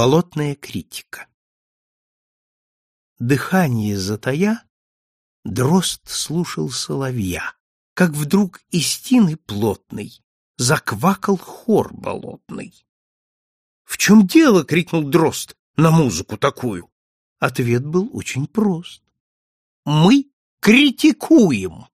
Болотная критика Дыхание затая, дрозд слушал соловья, Как вдруг из тины плотной Заквакал хор болотный. «В чем дело?» — крикнул дрозд на музыку такую. Ответ был очень прост. «Мы критикуем!»